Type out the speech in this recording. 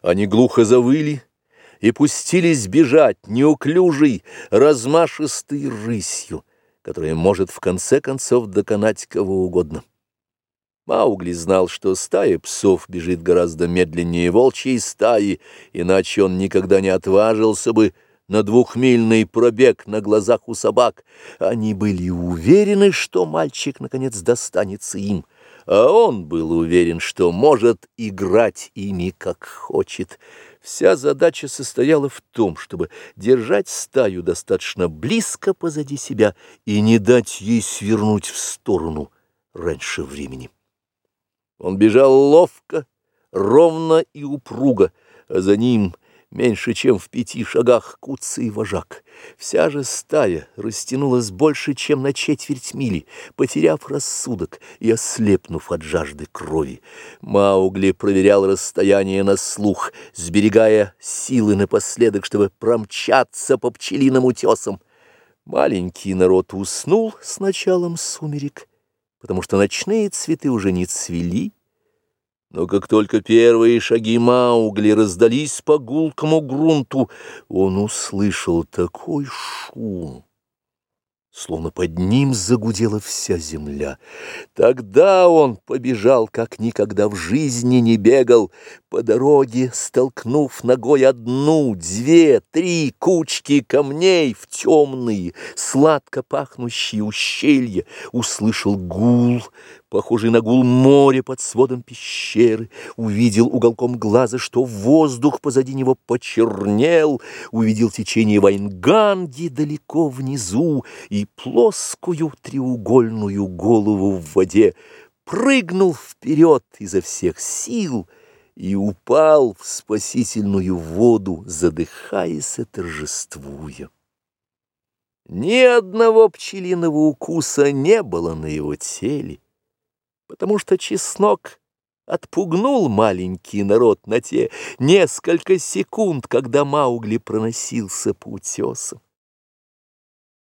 Они глухо завыли и пустились бежать неуклюжей, размашистой рысью, которая может в конце концов доконать кого угодно. Маугли знал, что стая псов бежит гораздо медленнее волчьей стаи, иначе он никогда не отважился бы на двухмильный пробег на глазах у собак. Они были уверены, что мальчик наконец достанется им, а он был уверен, что может играть ими как хочет. Вся задача состояла в том, чтобы держать стаю достаточно близко позади себя и не дать ей свернуть в сторону раньше времени. Он бежал ловко, ровно и упруго, а за ним меньше чем в пяти шагах куцый вожак. Вся же стая растянулась больше, чем на четверть мили, потеряв рассудок и ослепнув от жажды крови. Маугли проверял расстояние на слух, сберегая силы напоследок, чтобы промчаться по пчелиным утесам. Маленький народ уснул с началом сумерек, потому что ночные цветы уже не цвели, но как только первые шаги Маугли раздались по гулкому грунту, он услышал такой шум, словно под ним загудела вся земля. Тогда он побежал, как никогда в жизни не бегал, по дороге, столкнув ногой одну, две, три кучки камней в темные, сладко пахнущие ущелья, услышал гул, похожий на гул моря под сводом пещеры, увидел уголком глаза, что воздух позади него почернел, увидел течение Вайнганги далеко внизу и плоскую треугольную голову в воде, прыгнул вперед изо всех сил и упал в спасительную воду, задыхаясь и торжествуя. Ни одного пчелиного укуса не было на его теле потому что чеснок отпугнул маленький народ на те несколько секунд, когда Маугли проносился по утесам.